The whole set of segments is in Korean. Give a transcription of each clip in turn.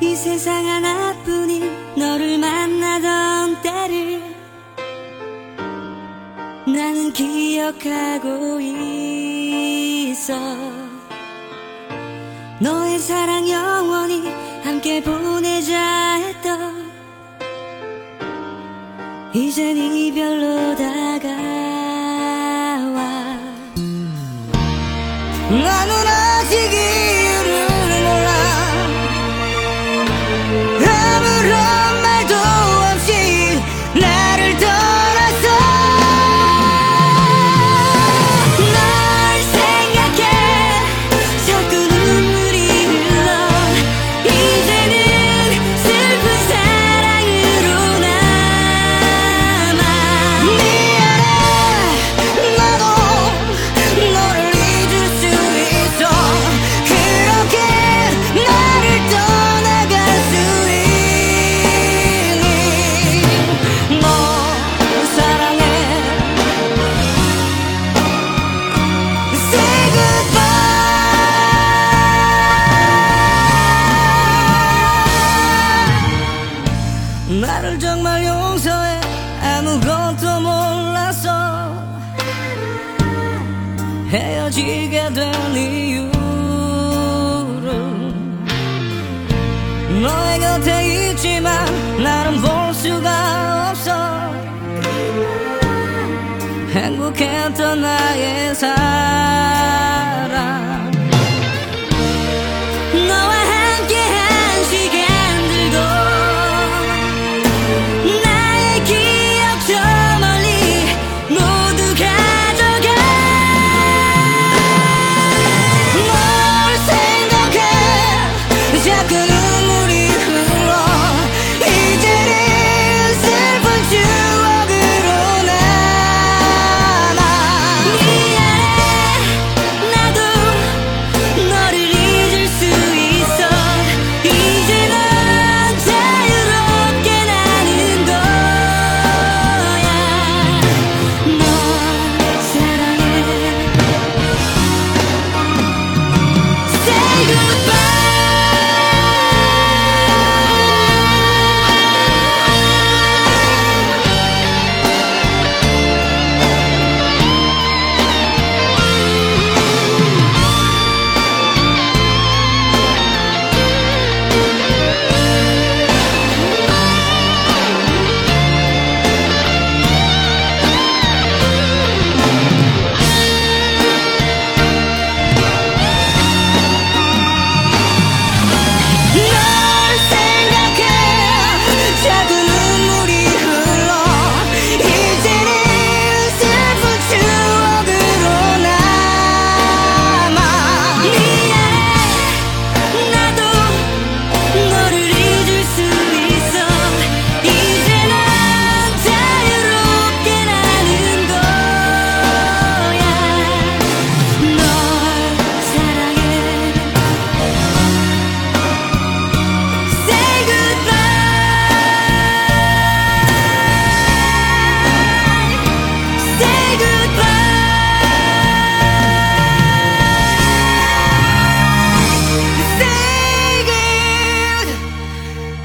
이 세상 하나뿐인 너를 만나던 때를 나는 기억하고 있어. 너의 사랑 영원히 함께 보내자 했던 이젠 이별로 다가와. 나는 아직 이 나를 정말 용서해. 아무것도 몰라서 헤어지게 된 이유를 너의 곁에 있지만 나는 볼 수가 없어. 행복했던 나의 삶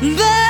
There